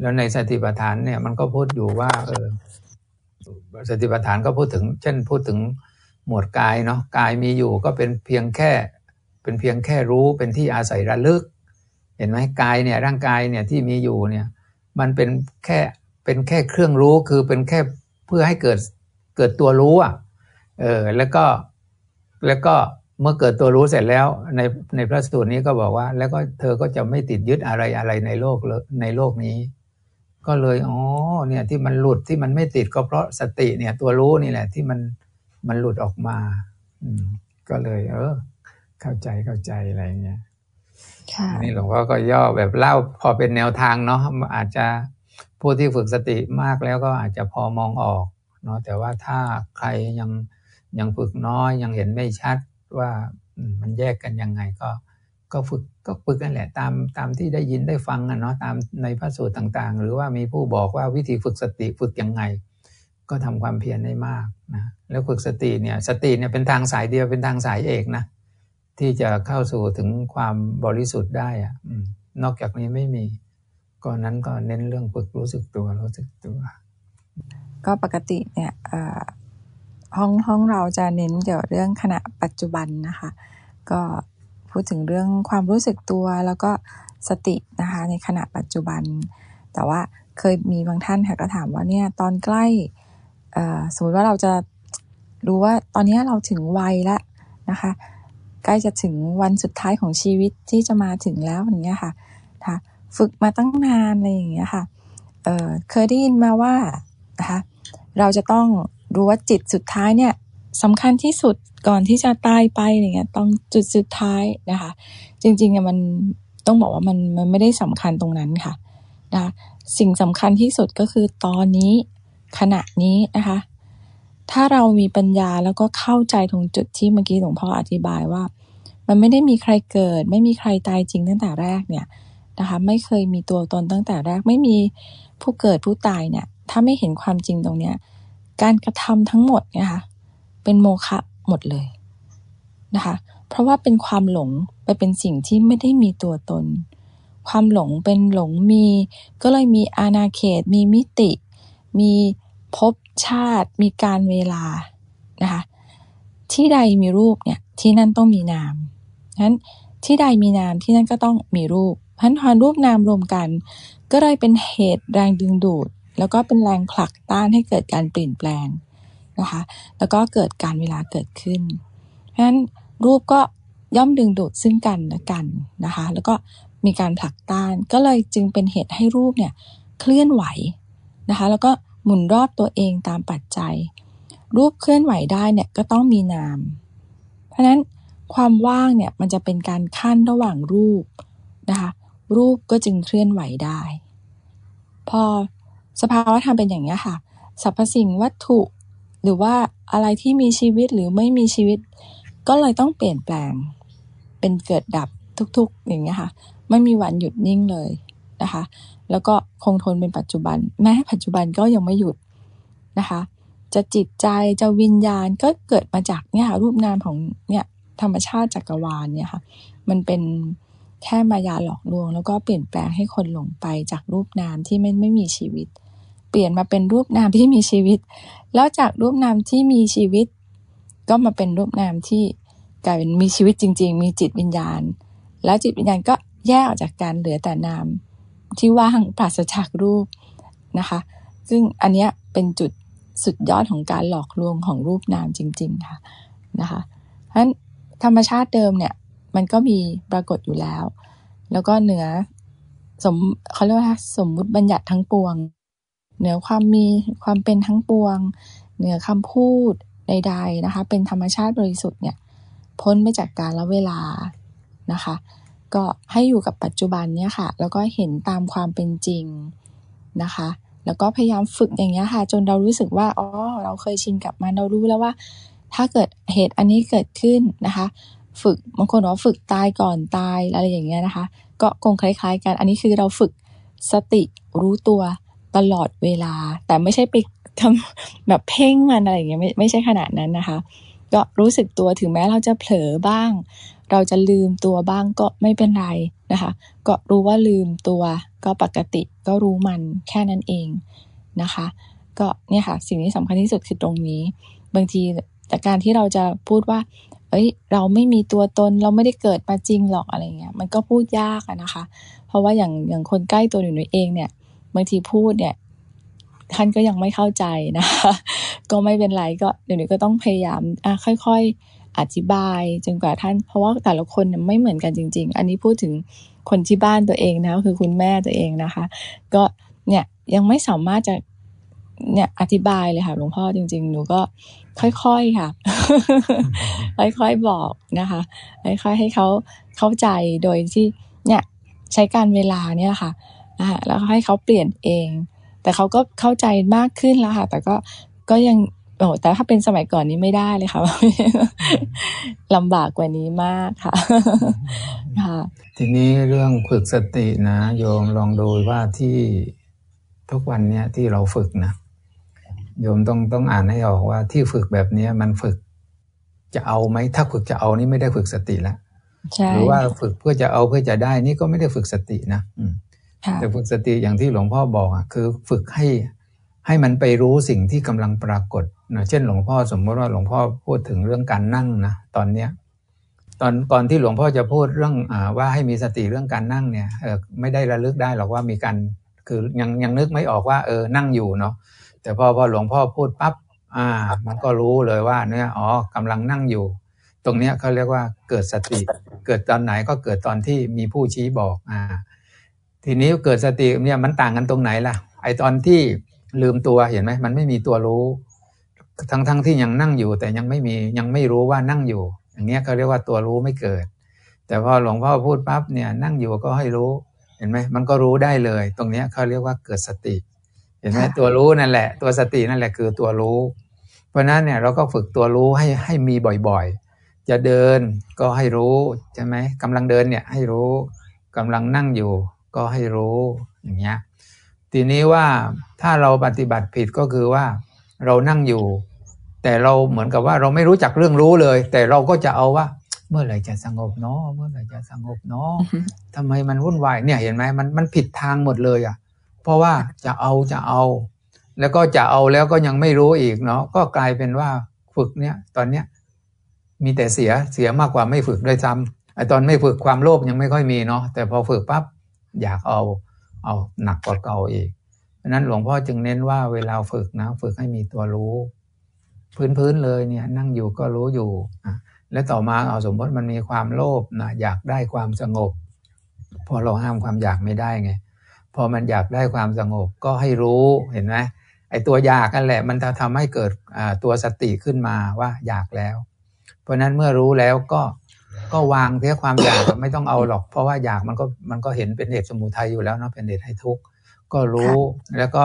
แล้วในสติปัฏฐานเนี่ยมันก็พูดอยู่ว่าเออสติปัฏฐานก็พูดถึง เช่นพูดถึงหมวดกายเนาะกายมีอยู่ก็เป็นเพียงแค่ เป็นเพียงแค่รู้เป็นที่อาศัยระลึก เห็นไหมกายเนี่ยร่างกายเนี่ยที่มีอยู่เนี่ยมันเป็นแค่เป็นแค่เครื่องรู้คือเป็นแค่เพื่อให้เกิดเกิดตัวรู้อะเออแล้วก็แล้วก็เมื่อเกิดตัวรู้เสร็จแล้วในในพระสูตรนี้ก็บอกว่า แล้วก็เธอก็จะไม่ติดยึดอะไรอะไรในโลกในโลกนี้ ก็เลยอ๋อเนี่ยที่มันหลุดที่มันไม่ติดก็เพราะสติเนี่ย ตัวรู้นี่แหละ ที่มันมันหลุดออกมา อืม ก็เลย เออ เข้าใจเข้าใจอะไรเงี้ยนี่หลวงพ่อก็ย่อแบบเล่าพอเป็นแนวทางเนาะอาจจะผู้ที่ฝึกสติมากแล้วก็อาจจะพอมองออกเนาะแต่ว่าถ้าใครยังยังฝึกน้อยยังเห็นไม่ชัดว่ามันแยกกันยังไงก็ ก็ฝึกก็ฝึกกันแหละตามตามที่ได้ยินได้ฟังอะเนาะตามในพระสูตรต่างๆ หรือว่ามีผู้บอกว่าวิธีฝึกสติฝึกยังไง ก็ทำความเพียรได้มากนะแล้วฝึกสติเนี่ยสติเนี่ยเป็นทางสายเดียวเป็นทางสายเอกนะที่จะเข้าสู่ถึงความบริสุทธิ์ได้อะนอกจากนี้ไม่มีก่อนนั้นก็เน้นเรื่องฝึกรู้สึกตัวรู้สึกตัว ก็ปกติเนี่ยห้องห้องเราจะเน้นเกี่ยวเรื่องขณะปัจจุบันนะคะ ก็ พูดถึงเรื่องความรู้สึกตัวแล้วก็สตินะคะในขณะปัจจุบัน แต่ว่าเคยมีบางท่านค่ะก็ถามว่าเนี่ยตอนใกล้สมมติว่าเราจะรู้ว่าตอนนี้เราถึงวัยแล้วนะคะใกล้จะถึงวันสุดท้ายของชีวิตที่จะมาถึงแล้วอย่างเงี้ยค่ะะฝึกมาตั้งนานอะไรอย่างเงี้ยค่ะเเคยได้ยินมาว่านะคะเราจะต้องรู้ว่าจิตสุดท้ายเนี่ย สำคัญที่สุดก่อนที่จะตายไปอย่างเงี้ยต้องจุดสุดท้ายนะคะ จริงๆเนี่ยมันต้องบอกว่ามันมันไม่ได้สำคัญตรงนั้นค่ะนะสิ่งสำคัญที่สุดก็คือตอนนี้ขณะนี้นะคะ ถ้าเรามีปัญญาแล้วก็เข้าใจตรงจุดที่เมื่อกี้หลวงพ่ออธิบายว่า มันไม่ได้มีใครเกิด ไม่มีใครตายจริงตั้งแต่แรกเนี่ยนะคะ ไม่เคยมีตัวตนตั้งแต่แรก ไม่มีผู้เกิดผู้ตายเนี่ย ถ้าไม่เห็นความจริงตรงเนี้ย การกระทำทั้งหมดนี่ยค่ะ เป็นโมฆะหมดเลยนะคะ เพราะว่าเป็นความหลงไปเป็นสิ่งที่ไม่ได้มีตัวตน ความหลงเป็นหลงมี ก็เลยมีอาณาเขต มีมิติ มีภพชาติ มีการเวลานะคะที่ใดมีรูปเนี่ยที่นั่นต้องมีนามนั้นที่ใดมีนามที่นั่นก็ต้องมีรูปพันธอนรูปนามรวมกัน ก็เลยเป็นเหตุแรงดึงดูด แล้วก็เป็นแรงผลักต้านให้เกิดการเปลี่ยนแปลง นะคะ แล้วก็เกิดการเวลาเกิดขึ้น เพราะฉะนั้นรูปก็ย่อมดึงดูดซึ่งกันและกันนะคะ แล้วก็มีการผลักต้าน ก็เลยจึงเป็นเหตุให้รูปเนี่ยเคลื่อนไหวนะคะ แล้วก็หมุนรอบตัวเองตามปัจจัย รูปเคลื่อนไหวได้เนี่ยก็ต้องมีนาม เพราะฉะนั้นความว่างเนี่ยมันจะเป็นการขั้นระหว่างรูปนะคะ รูปก็จึงเคลื่อนไหวได้ พอสภาวะธรรมเป็นอย่างนี้ค่ะ สรรพสิ่งวัตถุ หรือว่าอะไรที่มีชีวิตหรือไม่มีชีวิต ก็เลยต้องเปลี่ยนแปลง เป็นเกิดดับทุกๆ อย่างเนี้ค่ะ ไม่มีวันหยุดนิ่งเลยนะคะ แล้วก็คงทนเป็นปัจจุบัน แม้ปัจจุบันก็ยังไม่หยุดนะคะ จะจิตใจจะวิญญาณก็เกิดมาจากเนี่ยรูปนามของเนี่ยธรรมชาติจักรวาลเนี่ยค่ะ มันเป็นแค่มายาหลอกลวง แล้วก็เปลี่ยนแปลงให้คนหลงไปจากรูปนามที่ไม่ไม่มีชีวิต เปลี่ยนมาเป็นรูปนามที่มีชีวิต แล้วจากรูปนามที่มีชีวิต ก็มาเป็นรูปนามที่กลายเป็นมีชีวิตจริง ๆ มีจิตวิญญาณ แล้วจิตวิญญาณก็แยกออกจากการเหลือแต่นามที่ว่างปราศจากรูปนะคะ ซึ่งอันนี้เป็นจุดสุดยอดของการหลอกลวงของรูปนามจริง ๆ ค่ะนะคะเพราะฉะนั้นธรรมชาติเดิมเนี่ยมันก็มีปรากฏอยู่แล้ว แล้วก็เหนือสมเขาเรียกว่าสมมุติบัญญัติทั้งปวง เหนือความมีความเป็นทั้งปวง เหนือคำพูดใด ๆนะคะ เป็นธรรมชาติบริสุทธิ์เนี่ยพ้นไปจากการละเวลานะคะ ก็ให้อยู่กับปัจจุบันเนี่ยค่ะ แล้วก็เห็นตามความเป็นจริงนะคะ แล้วก็พยายามฝึกอย่างเงี้ยค่ะ จนเรารู้สึกว่าอ๋อเราเคยชินกับมันเรารู้แล้วว่า ถ้าเกิดเหตุอันนี้เกิดขึ้นนะคะ ฝึกบางคนบอกฝึกตายก่อนตายอะไรอย่างเงี้ยนะคะ ก็คงคล้าย ๆ กัน อันนี้คือเราฝึกสติรู้ตัว ตลอดเวลา แต่ไม่ใช่ไปทำแบบเพ่งมันอะไรอย่างเงี้ยไม่ไม่ใช่ขนาดนั้นนะคะ ก็รู้สึกตัวถึงแม้เราจะเผลอบ้าง เราจะลืมตัวบ้างก็ไม่เป็นไรนะคะ ก็รู้ว่าลืมตัวก็ปกติก็รู้มันแค่นั้นเองนะคะ ก็เนี่ยค่ะสิ่งที่สำคัญที่สุดคือตรงนี้ บางทีแต่การที่เราจะพูดว่า เอ้ย เราไม่มีตัวตนเราไม่ได้เกิดมาจริงหรอกอะไรเงี้ย มันก็พูดยากนะคะ เพราะว่าอย่างอย่างคนใกล้ตัวหนูเองเนี่ย บางทีพูดเนี่ย ท่านก็ยังไม่เข้าใจนะคะก็ไม่เป็นไรก็เดี๋ยวนี้ก็ต้องพยายามอะค่อย ๆ อธิบายจนกว่าท่าน เพราะว่าแต่ละคนไม่เหมือนกันจริง ๆ อันนี้พูดถึงคนที่บ้านตัวเองนะคือคุณแม่ตัวเองนะคะ ก็เนี่ยยังไม่สามารถจะเนี่ยอธิบายเลยค่ะหลวงพ่อจริง ๆ หนูก็ค่อยๆค่ะ ค่อยๆบอกนะคะค่อยๆให้เขาเข้าใจโดยที่เนี่ยใช้การเวลาเนี่ยค่ะ อ่าแล้วให้เขาเปลี่ยนเอง แต่เขาก็เข้าใจมากขึ้นแล้วค่ะ แต่ก็ก็ยังโอ้แต่ถ้าเป็นสมัยก่อนนี้ไม่ได้เลยค่ะลำบากกว่านี้มากค่ะค่ะ ทีนี้เรื่องฝึกสตินะ โยมลองดูว่าที่ทุกวันเนี้ยที่เราฝึกนะโยมต้องต้องอ่านให้ออกว่าที่ฝึกแบบเนี้ยมันฝึกจะเอาไหมถ้าฝึกจะเอานี่ไม่ได้ฝึกสติแล้วหรือว่าฝึกเพื่อจะเอาเพื่อจะได้นี่ก็ไม่ได้ฝึกสตินะอืม แต่ฝึกสติอย่างที่หลวงพ่อบอกอะคือฝึกให้ให้มันไปรู้สิ่งที่กำลังปรากฏนะเช่นหลวงพ่อสมมติว่าหลวงพ่อพูดถึงเรื่องการนั่งนะตอนเนี้ยตอนก่อนที่หลวงพ่อจะพูดเรื่องอว่าให้มีสติเรื่องการนั่งเนี่ยเออไม่ได้ระลึกได้หรอกว่ามีการคือยังยังนึกไม่ออกว่าเออนั่งอยู่เนาะแต่พอพอหลวงพ่อพูดปั๊บอ่า มันก็รู้เลยว่าเนี่ยอ๋อกำลังนั่งอยู่ ตรงเนี้ยเขาเรียกว่าเกิดสติ เกิดตอนไหนก็เกิดตอนที่มีผู้ชี้บอกอ่า ทีนี้เกิดสติเนี่ยมันต่างกันตรงไหนล่ะ ไอตอนที่ลืมตัวเห็นไหมมันไม่มีตัวรู้ ทั้งทั้งที่ยังนั่งอยู่ แต่ยังไม่มียังไม่รู้ว่านั่งอยู่ อย่างเงี้ยเขาเรียกว่าตัวรู้ไม่เกิด แต่พอหลวงพ่อพูดปั๊บเนี่ยนั่งอยู่ก็ให้รู้เห็นไหมมันก็รู้ได้เลย ตรงเนี้ยเขาเรียกว่าเกิดสติ เห็นไหมตัวรู้นั่นแหละ ตัวสตินั่นแหละคือตัวรู้ เพราะนั้นเนี่ยเราก็ฝึกตัวรู้ให้ให้มีบ่อยๆ จะเดินก็ให้รู้ใช่ไหมกำลังเดินเนี่ยให้รู้กำลังนั่งอยู่ ก็ให้รู้อย่างเงี้ยทีนี้ว่าถ้าเราปฏิบัติผิดก็คือว่าเรานั่งอยู่ แต่เราเหมือนกับว่าเราไม่รู้จักเรื่องรู้เลย แต่เราก็จะเอาว่า เมื่อไหร่จะสงบเนาะเมื่อไหร่จะสงบเนาะทำไมมันวุ่นวายเนี่ยเห็นไหมมันมันผิดทางหมดเลยอะ เพราะว่าจะเอาจะเอา แล้วก็จะเอาแล้วก็ยังไม่รู้อีกเนาะก็กลายเป็นว่าฝึกเนี่ย ตอนเนี้ยมีแต่เสียเสียมากกว่าไม่ฝึกด้วยซ้ำไอตอนไม่ฝึกความโลภยังไม่ค่อยมีเนาะแต่พอฝึกปั๊บ อยากเอาเอาหนักกว่าเก่าอีกเพราะนั้นหลวงพ่อจึงเน้นว่าเวลาฝึกนะฝึกให้มีตัวรู้ พื้นๆเลยเนี่ยนั่งอยู่ก็รู้อยู่และต่อมาเอาสมมติมันมีความโลภนะอยากได้ความสงบ พอเราห้ามความอยากไม่ได้ไงพอมันอยากได้ความสงบก็ให้รู้เห็นไหมไอ้ตัวอยากนั่นแหละ มันจะทำให้เกิดตัวสติขึ้นมาว่าอยากแล้ว เพราะนั้นเมื่อรู้แล้วก็ ก็วางเพียความอยากไม่ต้องเอาหรอก เพราะว่าอยากมันก็มันก็เห็นเป็นเหตุสมุทัยอยู่แล้วเนาะเป็นเหตุให้ทุกข์ก็รู้แล้วก็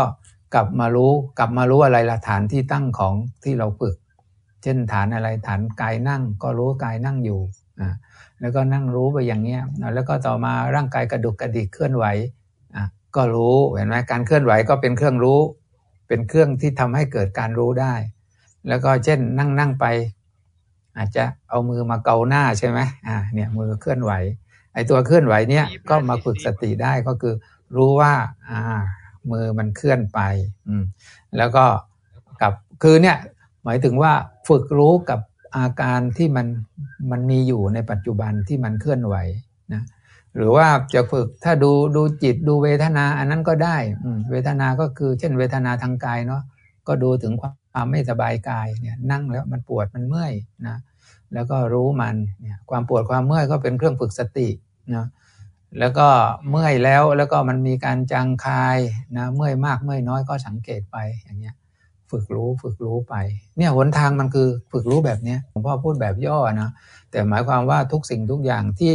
กลับมารู้กลับมารู้อะไรละฐานที่ตั้งของที่เราฝึก เช่นฐานอะไรฐานกายนั่ง ก็รู้กายนั่งอยู่อ่าแล้วก็นั่งรู้ไปอย่างเงี้ยแล้วก็ต่อมาร่างกายกระดุกกระดิกเคลื่อนไหวอะก็รู้เห็นไหมการเคลื่อนไหวก็เป็นเครื่องรู้ เป็นเครื่องที่ทำให้เกิดการรู้ได้ แล้วก็เช่นนั่งนั่งไป อาจจะเอามือมาเกาหน้าใช่ไหมอ่าเนี่ยมือเคลื่อนไหว ไอ้ตัวเคลื่อนไหวเนี่ยก็มาฝึกสติได้ก็คือ รู้ว่าอ่ามือมันเคลื่อนไปอืมแล้วก็กับคือเนี่ยหมายถึงว่าฝึกรู้กับอาการที่มันมันมีอยู่ในปัจจุบันที่มันเคลื่อนไหวนะหรือว่าจะฝึกถ้าดูดูจิตดูเวทนา อันนั้นก็ได้อืมเวทนาก็คือเช่นเวทนาทางกายเนาะก็ดูถึงความ ความไม่สบายกายเนี่ยนั่งแล้วมันปวดมันเมื่อยนะแล้วก็รู้มันเนี่ยความปวดความเมื่อยก็เป็นเครื่องฝึกสตินะแล้วก็เมื่อยแล้วแล้วก็มันมีการจางคายนะเมื่อยมากเมื่อยน้อยก็สังเกตไปอย่างเงี้ยฝึกรู้ฝึกรู้ไป เนี่ยหนทางมันคือฝึกรู้แบบเนี้ยผมพ่อพูดแบบย่อนะแต่หมายความว่าทุกสิ่งทุกอย่างที่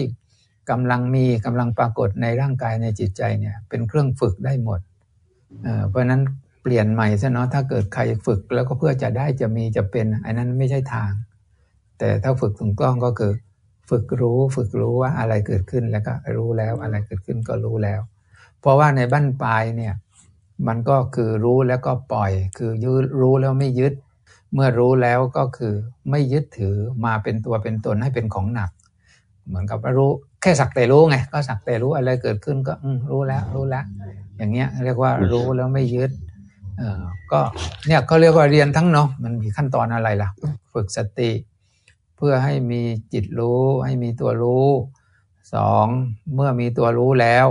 กำลังมีกำลังปรากฏในร่างกายในจิตใจเนี่ยเป็นเครื่องฝึกได้หมดเพราะนั้น ปลี่ยนใหม่ซะเนาะถ้าเกิดใครฝึกแล้วก็เพื่อจะได้จะมีจะเป็นอันนั้นไม่ใช่ทาง แต่ถ้าฝึกถูกต้องก็คือ ฝึกรู้ฝึกรู้ว่าอะไรเกิดขึ้นแล้วก็รู้แล้วอะไรเกิดขึ้นก็รู้แล้ว เพราะว่าในบั้นปลายเนี่ยมันก็คือรู้แล้วก็ปล่อย คือยึดรู้แล้วไม่ยึด เมื่อรู้แล้วก็คือไม่ยึดถือมาเป็นตัวเป็นตนให้เป็นของหนัก เหมือนกับรู้แค่สักแต่รู้ไงก็สักแต่รู้อะไรเกิดขึ้นก็รู้แล้วรู้แล้วอย่างเงี้ยเรียกว่ารู้แล้วไม่ยึด เออก็เนี่ยเขาเรียกว่าเรียนทั้งเนาะมันมีขั้นตอนอะไรล่ะ ฝึกสติ เพื่อให้มีจิตรู้ ให้มีตัวรู้สองเมื่อมีตัวรู้แล้ว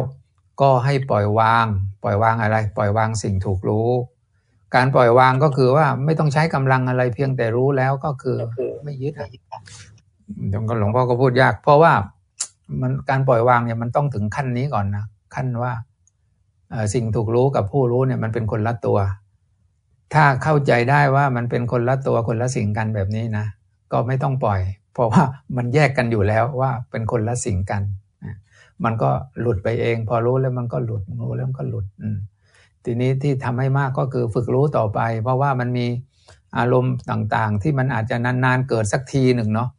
ก็ให้ปล่อยวาง ปล่อยวางอะไร ปล่อยวางสิ่งถูกรู้ การปล่อยวางก็คือว่าไม่ต้องใช้กำลังอะไรเพียงแต่รู้แล้วก็คือไม่ยึดอะหลวงพ่อก็พูดยาก เพราะว่ามันการปล่อยวางเนี่ยมันต้องถึงขั้นนี้ก่อนนะขั้นว่า สิ่งถูกรู้กับผู้รู้เนี่ยมันเป็นคนละตัว ถ้าเข้าใจได้ว่ามันเป็นคนละตัวคนละสิ่งกันแบบนี้นะ ก็ไม่ต้องปล่อย เพราะว่ามันแยกกันอยู่แล้วว่าเป็นคนละสิ่งกัน มันก็หลุดไปเอง พอรู้แล้วมันก็หลุดรู้แล้วมันก็หลุดทีนี้ที่ทำให้มากก็คือฝึกรู้ต่อไป เพราะว่ามันมีอารมณ์ต่างๆ ที่มันอาจจะนานๆเกิดสักทีหนึ่งเนาะ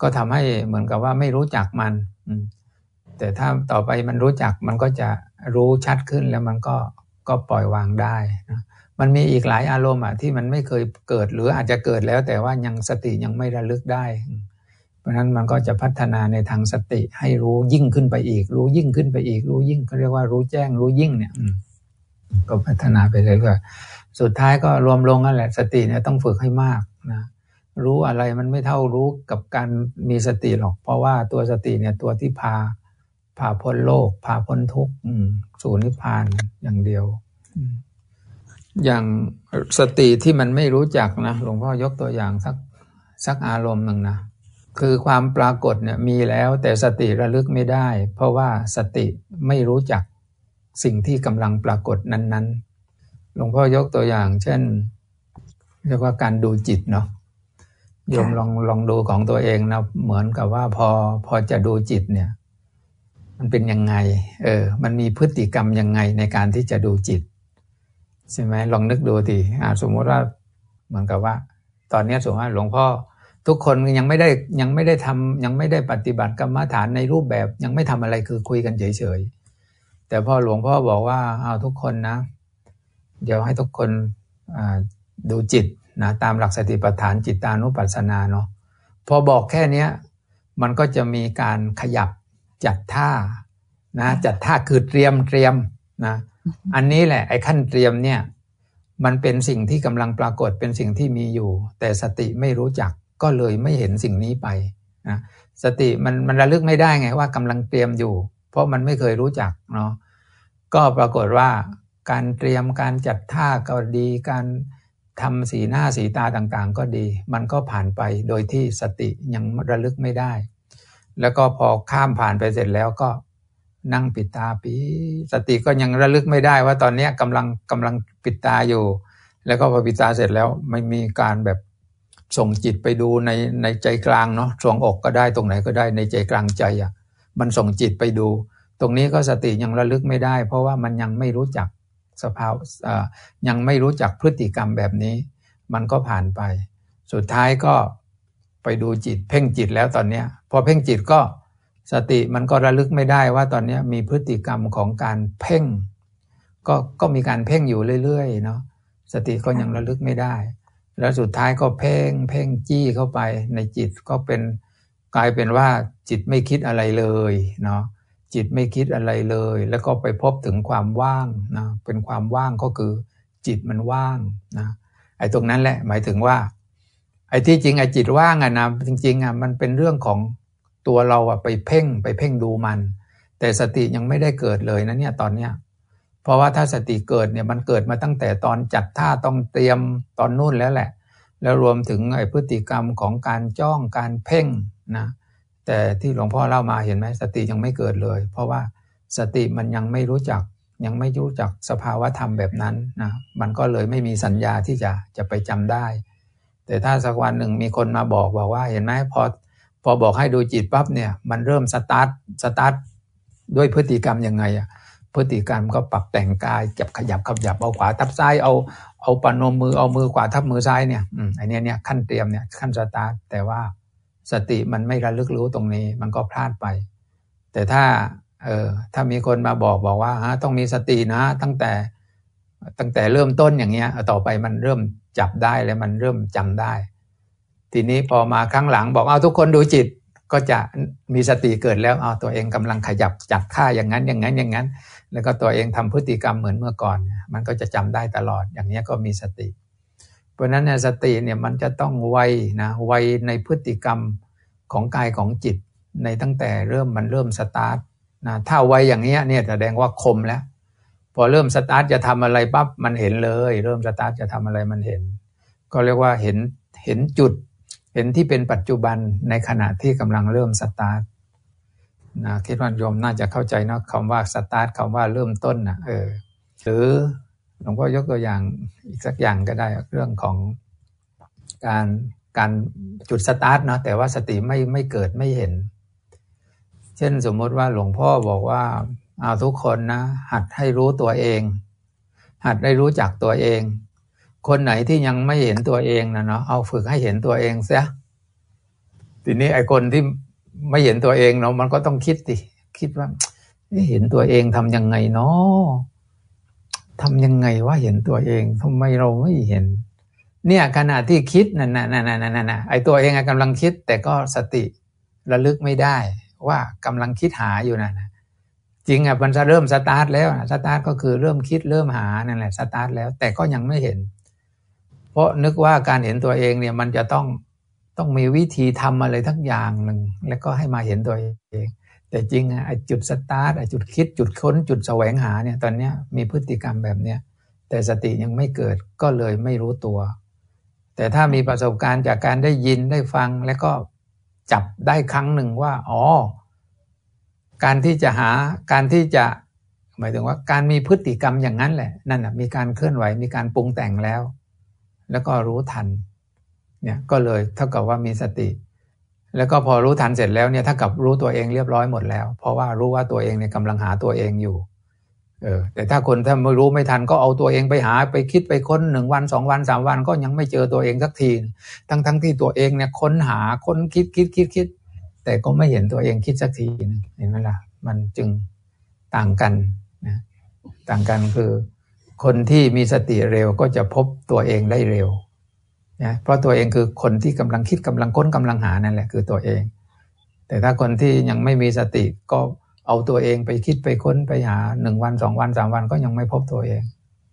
ก็ทำให้เหมือนกับว่าไม่รู้จักมันแต่ถ้าต่อไปมันรู้จักมันก็จะ รู้ชัดขึ้นแล้วมันก็ก็ปล่อยวางได้นะมันมีอีกหลายอารมณ์อะที่มันไม่เคยเกิดหรืออาจจะเกิดแล้ว แต่ว่ายังสติยังไม่ระลึกได้ เพราะนั้นมันก็จะพัฒนาในทางสติให้รู้ยิ่งขึ้นไปอีก รู้ยิ่งขึ้นไปอีก รู้ยิ่งเขาเรียกว่ารู้แจ้งรู้ยิ่งเนี่ยก็พัฒนาไปเรื่อยๆสุดท้ายก็รวมลงนั่นแหละสติเนี่ยต้องฝึกให้มากนะรู้อะไรมันไม่เท่ารู้กับการมีสติหรอก เพราะว่าตัวสติเนี่ยตัวที่พา พาพ้นโลก พาพ้นทุกข์สู่นิพพานอย่างเดียว อย่างสติที่มันไม่รู้จักนะหลวงพ่อยกตัวอย่างสักสักอารมณ์หนึ่งนะคือความปรากฏเนี่ยมีแล้วแต่สติระลึกไม่ได้ เพราะว่าสติไม่รู้จักสิ่งที่กำลังปรากฏนั้นๆ หลวงพ่อยกตัวอย่าง เช่น เรียกว่าการดูจิตเนาะโยมลองลองดูของตัวเองนะเหมือนกับว่าพอพอจะดูจิตเนี่ย มันเป็นยังไง เออ มันมีพฤติกรรมยังไงในการที่จะดูจิต ใช่ไหมลองนึกดูทีสมมติว่าเหมือนกับว่า ตอนนี้สมมติว่าหลวงพ่อทุกคนยังไม่ได้ยังไม่ได้ทำยังไม่ได้ปฏิบัติกรรมฐานในรูปแบบยังไม่ทำอะไรคือคุยกันเฉยๆ แต่พอหลวงพ่อบอกว่าเอาทุกคนนะ เดี๋ยวให้ทุกคนดูจิตนะตามหลักสติปัฏฐานจิตานุปัสสนาเนาะพอบอกแค่เนี้ยมันก็จะมีการขยับ จัดท่านะจัดท่าคือเตรียมเตรียมนะอันนี้แหละไอ้ขั้นเตรียมเนี่ย มันเป็นสิ่งที่กำลังปรากฏเป็นสิ่งที่มีอยู่ แต่สติไม่รู้จักก็เลยไม่เห็นสิ่งนี้ไปนะสติมันมันระลึกไม่ได้ไงว่ากำลังเตรียมอยู่ เพราะมันไม่เคยรู้จักเนาะก็ปรากฏว่าการเตรียมการจัดท่าก็ดีการทำสีหน้าสีตาต่างๆ ก็ดี มันก็ผ่านไปโดยที่สติยังระลึกไม่ได้ แล้วก็พอข้ามผ่านไปเสร็จแล้วก็นั่งปิดตาปีสติก็ยังระลึกไม่ได้ว่าตอนนี้กำลังกำลังปิดตาอยู่ แล้วก็พอปิดตาเสร็จแล้วไม่มีการแบบส่งจิตไปดูในในใจกลางเนาะส่งอกก็ได้ตรงไหนก็ได้ในใจกลางใจอะ มันส่งจิตไปดู ตรงนี้ก็สติยังระลึกไม่ได้ เพราะว่ามันยังไม่รู้จักสภาวะยังไม่รู้จักพฤติกรรมแบบนี้ มันก็ผ่านไป สุดท้ายก็ ไปดูจิต เพ่งจิตแล้วตอนเนี้ย พอเพ่งจิตก็สติมันก็ระลึกไม่ได้ว่าตอนนี้มีพฤติกรรมของการเพ่ง ก็ก็มีการเพ่งอยู่เรื่อยๆเนาะสติก็ยังระลึกไม่ได้ แล้วสุดท้ายก็เพ่งเพ่งจี้เข้าไปในจิตก็เป็นกลายเป็นว่าจิตไม่คิดอะไรเลยเนาะจิตไม่คิดอะไรเลย แล้วก็ไปพบถึงความว่างนะเป็นความว่างก็คือจิตมันว่างนะไอ้ตรงนั้นแหละหมายถึงว่า ไอ้ที่จริงไอ้จิตว่างอะนะจริงๆอะมันเป็นเรื่องของตัวเราอะไปเพ่งไปเพ่งดูมัน แต่สติยังไม่ได้เกิดเลยนะเนี่ยตอนเนี้ยเพราะว่าถ้าสติเกิดเนี่ยมันเกิดมาตั้งแต่ตอนจัดท่าต้องเตรียมตอนนู่นแล้วแหละ แล้วรวมถึงไอ้พฤติกรรมของการจ้องการเพ่งนะแต่ที่หลวงพ่อเล่ามาเห็นไหมสติยังไม่เกิดเลย เพราะว่าสติมันยังไม่รู้จักยังไม่รู้จักสภาวะธรรมแบบนั้นนะมันก็เลยไม่มีสัญญาที่จะจะไปจำได้ แต่ถ้าสักวันหนึ่งมีคนมาบอกบอกว่าเห็นไหมพอพอบอกให้ดูจิตปั๊บเนี่ยมันเริ่มสตาร์ทสตาร์ทด้วยพฤติกรรมยังไงอะพฤติกรรมก็ปรับแต่งกายจับขยับขยับเอาขวาทับซ้ายเอาเอาประนมมือเอามือขวาทับมือซ้ายเนี่ยอืมไอ้นี่เนี่ยขั้นเตรียมเนี่ยขั้นสตาร์ทแต่ว่าสติมันไม่ระลึกรู้ตรงนี้มันก็พลาดไป แต่ถ้าเออถ้ามีคนมาบอกบอกว่าฮะต้องมีสตินะตั้งแต่ตั้งแต่เริ่มต้นอย่างเงี้ยต่อไปมันเริ่ม จับได้แล้วมันเริ่มจำได้ ทีนี้พอมาครั้งหลังบอกเอาทุกคนดูจิตก็จะมีสติเกิดแล้วเอาตัวเองกำลังขยับจัดท่าอย่างนั้นอย่างนั้นอย่างนั้น แล้วก็ตัวเองทำพฤติกรรมเหมือนเมื่อก่อน มันก็จะจำได้ตลอดอย่างนี้ก็มีสติ เพราะนั้นเนี่ยสติเนี่ยมันจะต้องไวนะไวในพฤติกรรมของกายของจิตในตั้งแต่เริ่มมันเริ่มสตาร์ทนะถ้าไวอย่างนี้เนี่ยแสดงว่าคมแล้ว พอเริ่มสตาร์ทจะทำอะไรปั๊บมันเห็นเลย เริ่มสตาร์ทจะทำอะไรมันเห็น ก็เรียกว่าเห็นเห็นจุด เห็นที่เป็นปัจจุบันในขณะที่กำลังเริ่มสตาร์ทนะคิดว่าโยมน่าจะเข้าใจนะคำว่าสตาร์ทคำว่าเริ่มต้นนะเออหรือหลวงพ่อยกตัวอย่างอีกสักอย่างก็ได้เรื่องของการการจุดสตาร์ทเนาะแต่ว่าสติไม่ไม่เกิดไม่เห็น เช่นสมมติว่าหลวงพ่อบอกว่า เอาทุกคนนะ หัดให้รู้ตัวเอง หัดได้รู้จักตัวเอง คนไหนที่ยังไม่เห็นตัวเองนะเนาะเอาฝึกให้เห็นตัวเองเสียทีนี้ไอ้คนที่ไม่เห็นตัวเองเนาะมันก็ต้องคิดดิคิดว่าเห็นตัวเองทำยังไงเนาะทำยังไงว่าเห็นตัวเองทำไมเราไม่เห็น เนี่ยขณะที่คิดนั่นน่ะนั่นน่ะนั่นน่ะไอ้ตัวเองกำลังคิดแต่ก็สติระลึกไม่ได้ ว่ากำลังคิดหาอยู่นั่น จริงอะมันจะเริ่มสตาร์ทแล้วสตาร์ทก็คือเริ่มคิดเริ่มหานั่นแหละสตาร์ทแล้ว แต่ก็ยังไม่เห็น เพราะนึกว่าการเห็นตัวเองเนี่ยมันจะต้องต้องมีวิธีทำอะไรทั้งอย่างหนึ่งแล้วก็ให้มาเห็นตัวเอง แต่จริงอะจุดสตาร์ทจุดคิดจุดค้น จุดแสวงหาเนี่ยตอนเนี้ยมีพฤติกรรมแบบเนี้ยแต่สติยังไม่เกิดก็เลยไม่รู้ตัว แต่ถ้ามีประสบการณ์จากการได้ยินได้ฟังแล้วก็จับได้ครั้งหนึ่งว่า อ๋อ การที่จะหาการที่จะหมายถึงว่าการมีพฤติกรรมอย่างนั้นแหละนั่นนะมีการเคลื่อนไหวมีการปรุงแต่งแล้ว แล้วก็รู้ทันเนี่ยก็เลยเท่ากับว่ามีสติ แล้วก็พอรู้ทันเสร็จแล้วเนี่ยถ้ากับรู้ตัวเองเรียบร้อยหมดแล้ว เพราะว่ารู้ว่าตัวเองเนี่ยกำลังหาตัวเองอยู่เออแต่ถ้าคนถ้าไม่รู้ไม่ทันก็เอาตัวเองไปหาไปคิดไปค้นหนึ่งวันสองวันสามวันก็ยังไม่เจอตัวเองสักที ทั้งทั้งที่ตัวเองเนี่ยค้นหาค้นคิดคิดคิดคิด แต่ก็ไม่เห็นตัวเองคิดสักทีนึงเห็นไหมล่ะ มันจึงต่างกันนะต่างกันคือ คนที่มีสติเร็วก็จะพบตัวเองได้เร็วนะเพราะตัวเองคือคนที่กำลังคิดกำลังค้นกำลังหานั่นแหละคือตัวเอง แต่ถ้าคนที่ยังไม่มีสติก็เอาตัวเองไปคิดไปค้นไปหาหนึ่งวันสองวันสามวันก็ยังไม่พบตัวเอง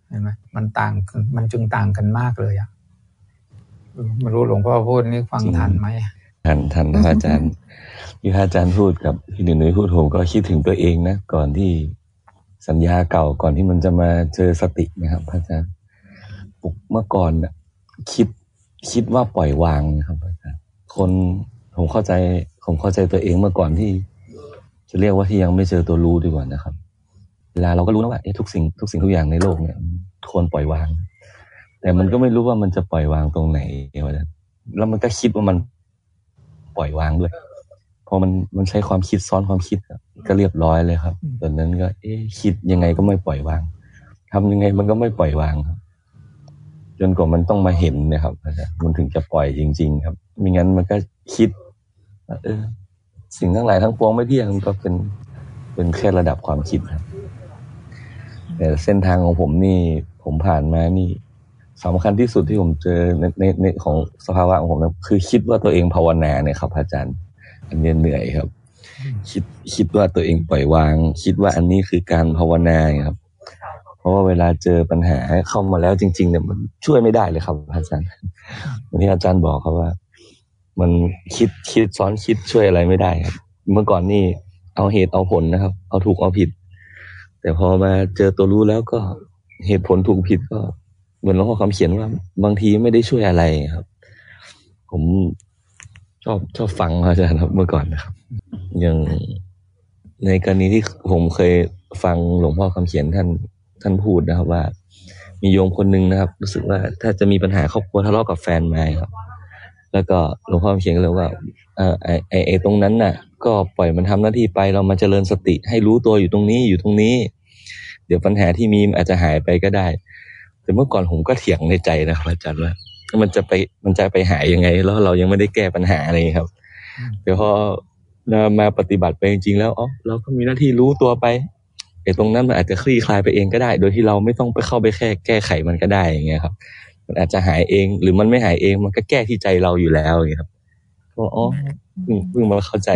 เห็นไหมมันต่างมันจึงต่างกันมากเลยอะไม่รู้หลวงพ่อพูดนี่ฟังทันไหม ทันทันนะอาจารย์ที่อาจารย์พูดกับพี่หนึ่งนุ้ยพูดผมก็คิดถึงตัวเองนะก่อนที่สัญญาเก่าก่อนที่มันจะมาเจอสตินะครับ พระอาจารย์เมื่อก่อนคิดคิดว่าปล่อยวางนะครับพระอาจารย์คนผมเข้าใจผมเข้าใจตัวเองเมื่อก่อนที่ จะเรียกว่าที่ยังไม่เจอตัวรู้ดีกว่านะครับ เวลาเราก็รู้นะว่าทุกสิ่งทุกสิ่งทุกอย่างในโลกเนี่ยควรปล่อยวาง แต่มันก็ไม่รู้ว่ามันจะปล่อยวางตรงไหนวะแล้วมันก็คิดว่ามัน ปล่อยวางด้วยพอมันมันใช้ความคิดซ้อนความคิดก็เรียบร้อยเลยครับตอนนั้นก็ เอ๊คิดยังไงก็ไม่ปล่อยวางทำยังไงมันก็ไม่ปล่อยวางครับ จนกว่ามันต้องมาเห็นนะครับมันถึงจะปล่อยจริง ๆ ครับไม่งั้นมันก็คิดเออ สิ่งทั้งหลายทั้งปวงไม่เที่ยงมันก็เป็นเป็นแค่ระดับความคิดครับแต่เส้นทางของผมนี่ ผมผ่านมานี่ สำคัญที่สุดที่ผมเจอในในในของสภาวะของผมนะคือคิดว่าตัวเองภาวนาเนี่ยครับอาจารย์ อันนี้เหนื่อยครับ คิดคิดว่าตัวเองปล่อยวาง คิดว่าอันนี้คือการภาวนาครับ เพราะว่าเวลาเจอปัญหาเข้ามาแล้วจริง ๆ เนี่ยมันช่วยไม่ได้เลยครับอาจารย์วันนี้อาจารย์บอกเขาว่า มันคิดคิดซ้อนคิดช่วยอะไรไม่ได้ครับ เมื่อก่อนนี่เอาเหตุเอาผลนะครับ เอาถูกเอาผิด แต่พอมาเจอตัวรู้แล้วก็เหตุผลถูกผิดก็ เหมือนหลวงพ่อคำเขียนว่า บางทีไม่ได้ช่วยอะไรครับ ผมชอบชอบฟังอาจารย์ครับเมื่อก่อนนะครับ อย่างในกรณีที่ผมเคยฟังหลวงพ่อคำเขียนท่านท่านพูดนะครับ ว่า มีโยมคนหนึ่งนะครับ รู้สึกว่าถ้าจะมีปัญหาครอบครัวทะเลาะกับแฟนมาครับ แล้วก็หลวงพ่อคำเขียนก็เลยว่าเออไอไอไอตรงนั้นน่ะ ก็ปล่อยมันทำหน้าที่ไปเรามาเจริญสติ ให้รู้ตัวอยู่ตรงนี้อยู่ตรงนี้ เดี๋ยวปัญหาที่มีอาจจะหายไปก็ได้ แต่เมื่อก่อนผมก็เถียงในใจนะครับอาจารย์ว่ามันจะไปมันจะไปหายยังไง แล้วเรายังไม่ได้แก้ปัญหาอะไรครับเดี๋ยวพอมาปฏิบัติไปจริงๆแล้วอ๋อเราก็มีหน้าที่รู้ตัวไปไอ้ตรงนั้นมันอาจจะคลี่คลายไปเองก็ได้ โดยที่เราไม่ต้องไปเข้าไปแค่แก้ไขมันก็ได้อย่างเงี้ยครับ มันอาจจะหายเองหรือมันไม่หายเองมันก็แก้ที่ใจเราอยู่แล้วอย่างเงี้ยครับก็อ๋อเพิ่งเพิ่งมาเข้าใจ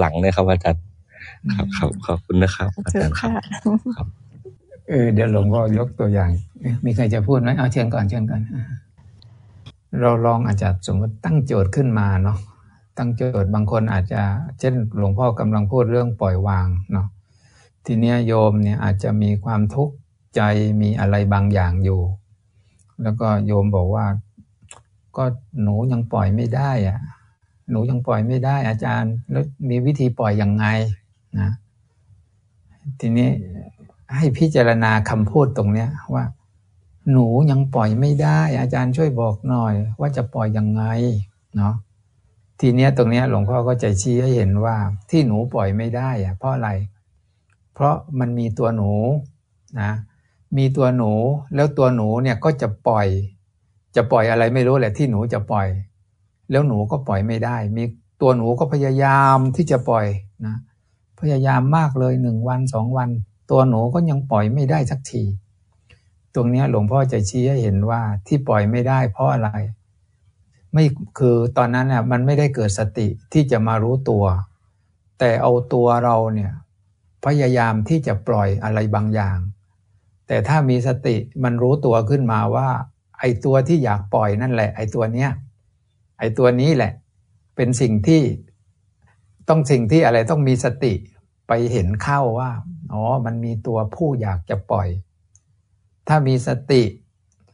หลังๆนะครับอาจารย์ครับครับขอบคุณนะครับอาจารย์ครับครับ เออเดี๋ยวหลวงพ่อยกตัวอย่าง มีใครจะพูดไหมเอาเชิญก่อนเชิญก่อนเราลองอาจจะสมมติตั้งโจทย์ขึ้นมาเนาะตั้งโจทย์บางคนอาจจะ เช่น หลวงพ่อกำลังพูดเรื่องปล่อยวางเนาะทีเนี้ยโยมเนี่ยอาจจะมีความทุกข์ใจมีอะไรบางอย่างอยู่ แล้วก็โยมบอกว่า ก็หนูยังปล่อยไม่ได้อะหนูยังปล่อยไม่ได้ อาจารย์แล้วมีวิธีปล่อยยังไงนะทีนี้ ให้พิจารณาคำพูดตรงเนี้ยว่า หนูยังปล่อยไม่ได้ อาจารย์ช่วยบอกหน่อย ว่าจะปล่อยยังไงเนาะทีเนี้ยตรงเนี้ยหลวงพ่อก็ใจชี้ให้เห็นว่า ที่หนูปล่อยไม่ได้อะเพราะอะไร เพราะมันมีตัวหนูนะมีตัวหนู แล้วตัวหนูเนี่ยก็จะปล่อย จะปล่อยอะไรไม่รู้แหละที่หนูจะปล่อย แล้วหนูก็ปล่อยไม่ได้ มีตัวหนูก็พยายามที่จะปล่อยนะพยายามมากเลยหนึ่งวันสองวัน ตัวหนูก็ยังปล่อยไม่ได้สักที ตรงนี้หลวงพ่อจะชี้ให้เห็นว่าที่ปล่อยไม่ได้เพราะอะไร ไม่คือตอนนั้นน่ะมันไม่ได้เกิดสติที่จะมารู้ตัว แต่เอาตัวเราเนี่ยพยายามที่จะปล่อยอะไรบางอย่าง แต่ถ้ามีสติมันรู้ตัวขึ้นมาว่า ไอ้ตัวที่อยากปล่อยนั่นแหละ ไอ้ตัวเนี้ยไอ้ตัวนี้แหละ เป็นสิ่งที่ต้องสิ่งที่อะไรต้องมีสติ ไปเห็นเข้าว่าอ๋อมันมีตัวผู้อยากจะปล่อย ถ้ามีสติ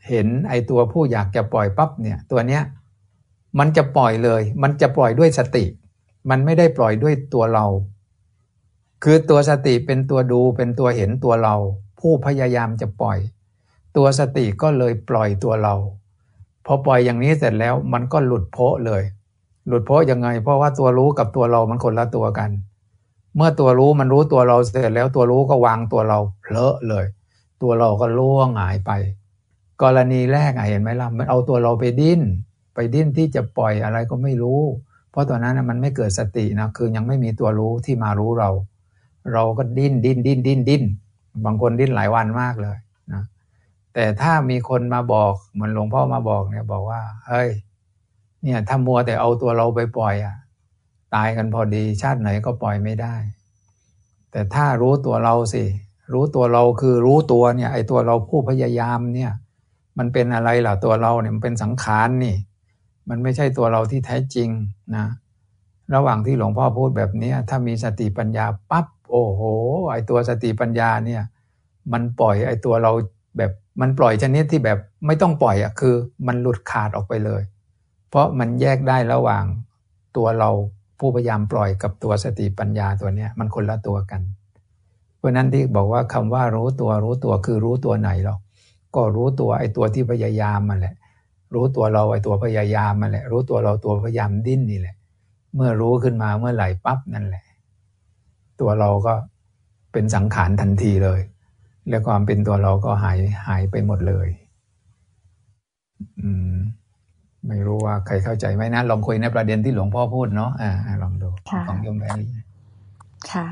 เห็นไอตัวผู้อยากจะปล่อยปั๊บเนี่ยตัวเนี้ยมันจะปล่อยเลย มันจะปล่อยด้วยสติ มันไม่ได้ปล่อยด้วยตัวเรา คือตัวสติเป็นตัวดูเป็นตัวเห็นตัวเรา ผู้พยายามจะปล่อย ตัวสติก็เลยปล่อยตัวเราพอปล่อยอย่างนี้เสร็จแล้วมันก็หลุดโพะเลย หลุดโพะยังไง เพราะว่าตัวรู้กับตัวเรามันคนละตัวกัน เมื่อตัวรู้มันรู้ตัวเราเสร็จแล้วตัวรู้ก็วางตัวเราเพลอะเลย ตัวเราก็ล่วงหายไป กรณีแรกเห็นไหมล่ะมันเอาตัวเราไปดิ้น ไปดิ้นที่จะปล่อยอะไรก็ไม่รู้ เพราะตอนนั้นมันไม่เกิดสตินะคือยังไม่มีตัวรู้ที่มารู้เรา เราก็ดิ้นดิ้นดิ้นดิ้นดิ้นบางคนดิ้นหลายวันมากเลยนะแต่ถ้ามีคนมาบอกเหมือนหลวงพ่อมาบอกเนี่ยบอกว่าเฮ้ยเนี่ยถ้ามัวแต่เอาตัวเราไปปล่อยอะ ตายกันพอดีชาติไหนก็ปล่อยไม่ได้ แต่ถ้ารู้ตัวเราสิ รู้ตัวเราคือรู้ตัวเนี่ยไอ้ตัวเราผู้พยายามเนี่ยมันเป็นอะไรล่ะตัวเราเนี่ยมันเป็นสังขารนี่ มันไม่ใช่ตัวเราที่แท้จริงนะ ระหว่างที่หลวงพ่อพูดแบบนี้ถ้ามีสติปัญญาปั๊บโอ้โห ไอ้ตัวสติปัญญาเนี่ย มันปล่อยไอ้ตัวเราแบบมันปล่อยชนิดที่แบบไม่ต้องปล่อยอะคือ มันหลุดขาดออกไปเลย เพราะมันแยกได้ระหว่างตัวเรา ผู้พยายามปล่อยกับตัวสติปัญญาตัวเนี้ยมันคนละตัวกัน เพราะนั้นที่บอกว่าคำว่ารู้ตัวรู้ตัวคือรู้ตัวไหนหรอกก็รู้ตัวไอ้ตัวที่พยายามมาแหละ รู้ตัวเราไอ้ตัวพยายามมาแหละ รู้ตัวเราตัวพยายามดิ้นนี่แหละ เมื่อรู้ขึ้นมาเมื่อไหร่ปั๊บนั่นแหละ ตัวเราก็เป็นสังขารทันทีเลย แล้วความเป็นตัวเราก็หายหายไปหมดเลย อืม ไม่รู้ว่าใครเข้าใจไหมนะ ลองคุยในประเด็นที่หลวงพ่อพูดเนาะอ่าลองดูค่ะของโยมแบรีค่ะ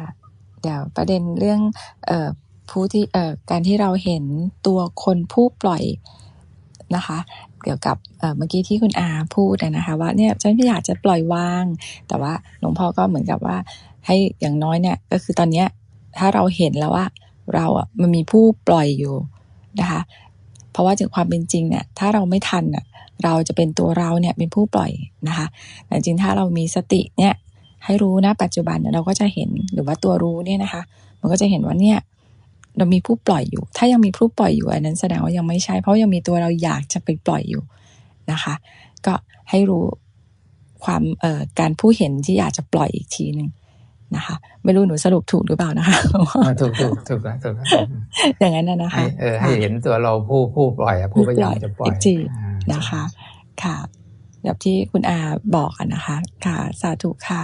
เดี๋ยวประเด็นเรื่องเอ่อผู้ที่เอ่อการที่เราเห็นตัวคนผู้ปล่อยนะคะ เกี่ยวกับเอ่อเมื่อกี้ที่คุณอาพูดอะนะคะ ว่าเนี่ยฉันไม่อยากจะปล่อยวาง แต่ว่าหลวงพ่อก็เหมือนกับว่า ให้อย่างน้อยเนี่ยก็คือตอนเนี้ยถ้าเราเห็นแล้วว่าเราอะมันมีผู้ปล่อยอยู่นะคะ เพราะว่าจากความเป็นจริงเนี่ยถ้าเราไม่ทันอะ เราจะเป็นตัวเราเนี่ยเป็นผู้ปล่อยนะคะแต่จริงถ้าเรามีสติเนี่ยให้รู้นะปัจจุบันเนี่ยเราก็จะเห็นหรือว่าตัวรู้เนี่ยนะคะ มันก็จะเห็นว่าเนี่ยเรามีผู้ปล่อยอยู่ ถ้ายังมีผู้ปล่อยอยู่อันนั้นแสดงว่ายังไม่ใช่ เพราะยังมีตัวเราอยากจะไปปล่อยอยู่นะคะ ก็ให้รู้ความเอ่อการผู้เห็นที่อยากจะปล่อยอีกทีหนึ่ง นะคะ ไม่รู้หนูสรุปถูกหรือเปล่านะคะอ่าถูกถูกถูกแล้วถูกแล้วอย่างนั้นนะนะให้คะเออให้เห็นตัวเราผู้ผู้ปล่อยอะผู้พยายามจะปล่อยอีกทีอ่านะคะ ค่ะแบบที่คุณอาบอกอะนะคะ ค่ะสาธุค่ะ